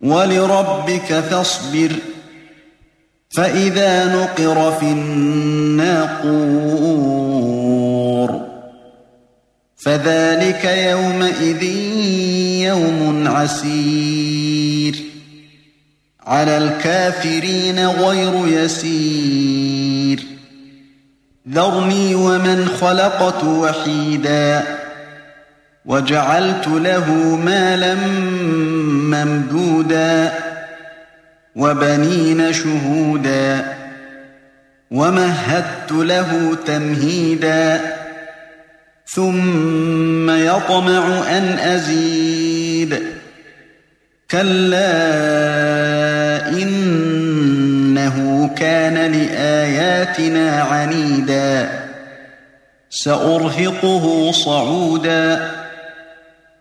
ولربك فاصبر فإذا نقر في الناقور فذلك يومئذ يوم عسير على الكافرين غير يسير ذرني ومن خلقت وحيدا وجعلت له مالا ممدودا وبنين شهودا ومهدت له تمهيدا ثم يطمع أن أزيد كلا إنه كان لآياتنا عنيدا سأرهقه صعودا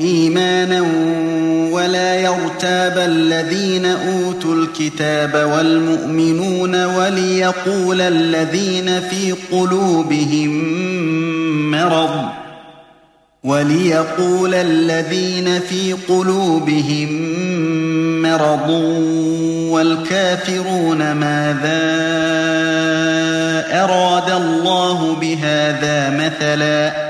إيمانا ولا يرتاب الذين أوتوا الكتاب والمؤمنون وليقول الذين في قلوبهم مرض وليقول الذين في قلوبهم مرض والكافرون ماذا أراد الله بهذا مثلاً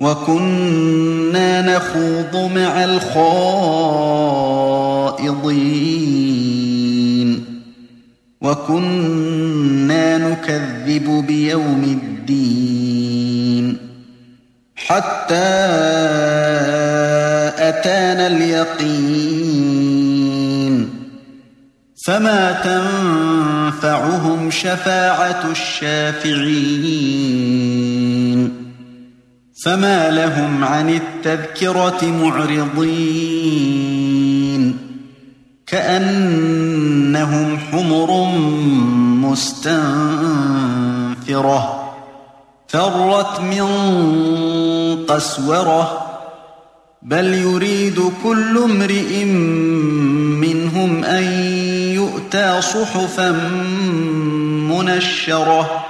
وكنا نخوض مع الخائضين. وكنا نكذب بيوم الدين. حتى أتانا اليقين. فما تنفعهم شفاعة الشافعين. فما لهم عن التذكرة معرضين كأنهم حمر مستنفرة فرت من قسورة بل يريد كل امرئ منهم أن يؤتى صحفا منشرة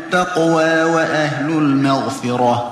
التقوى وأهل المغفرة.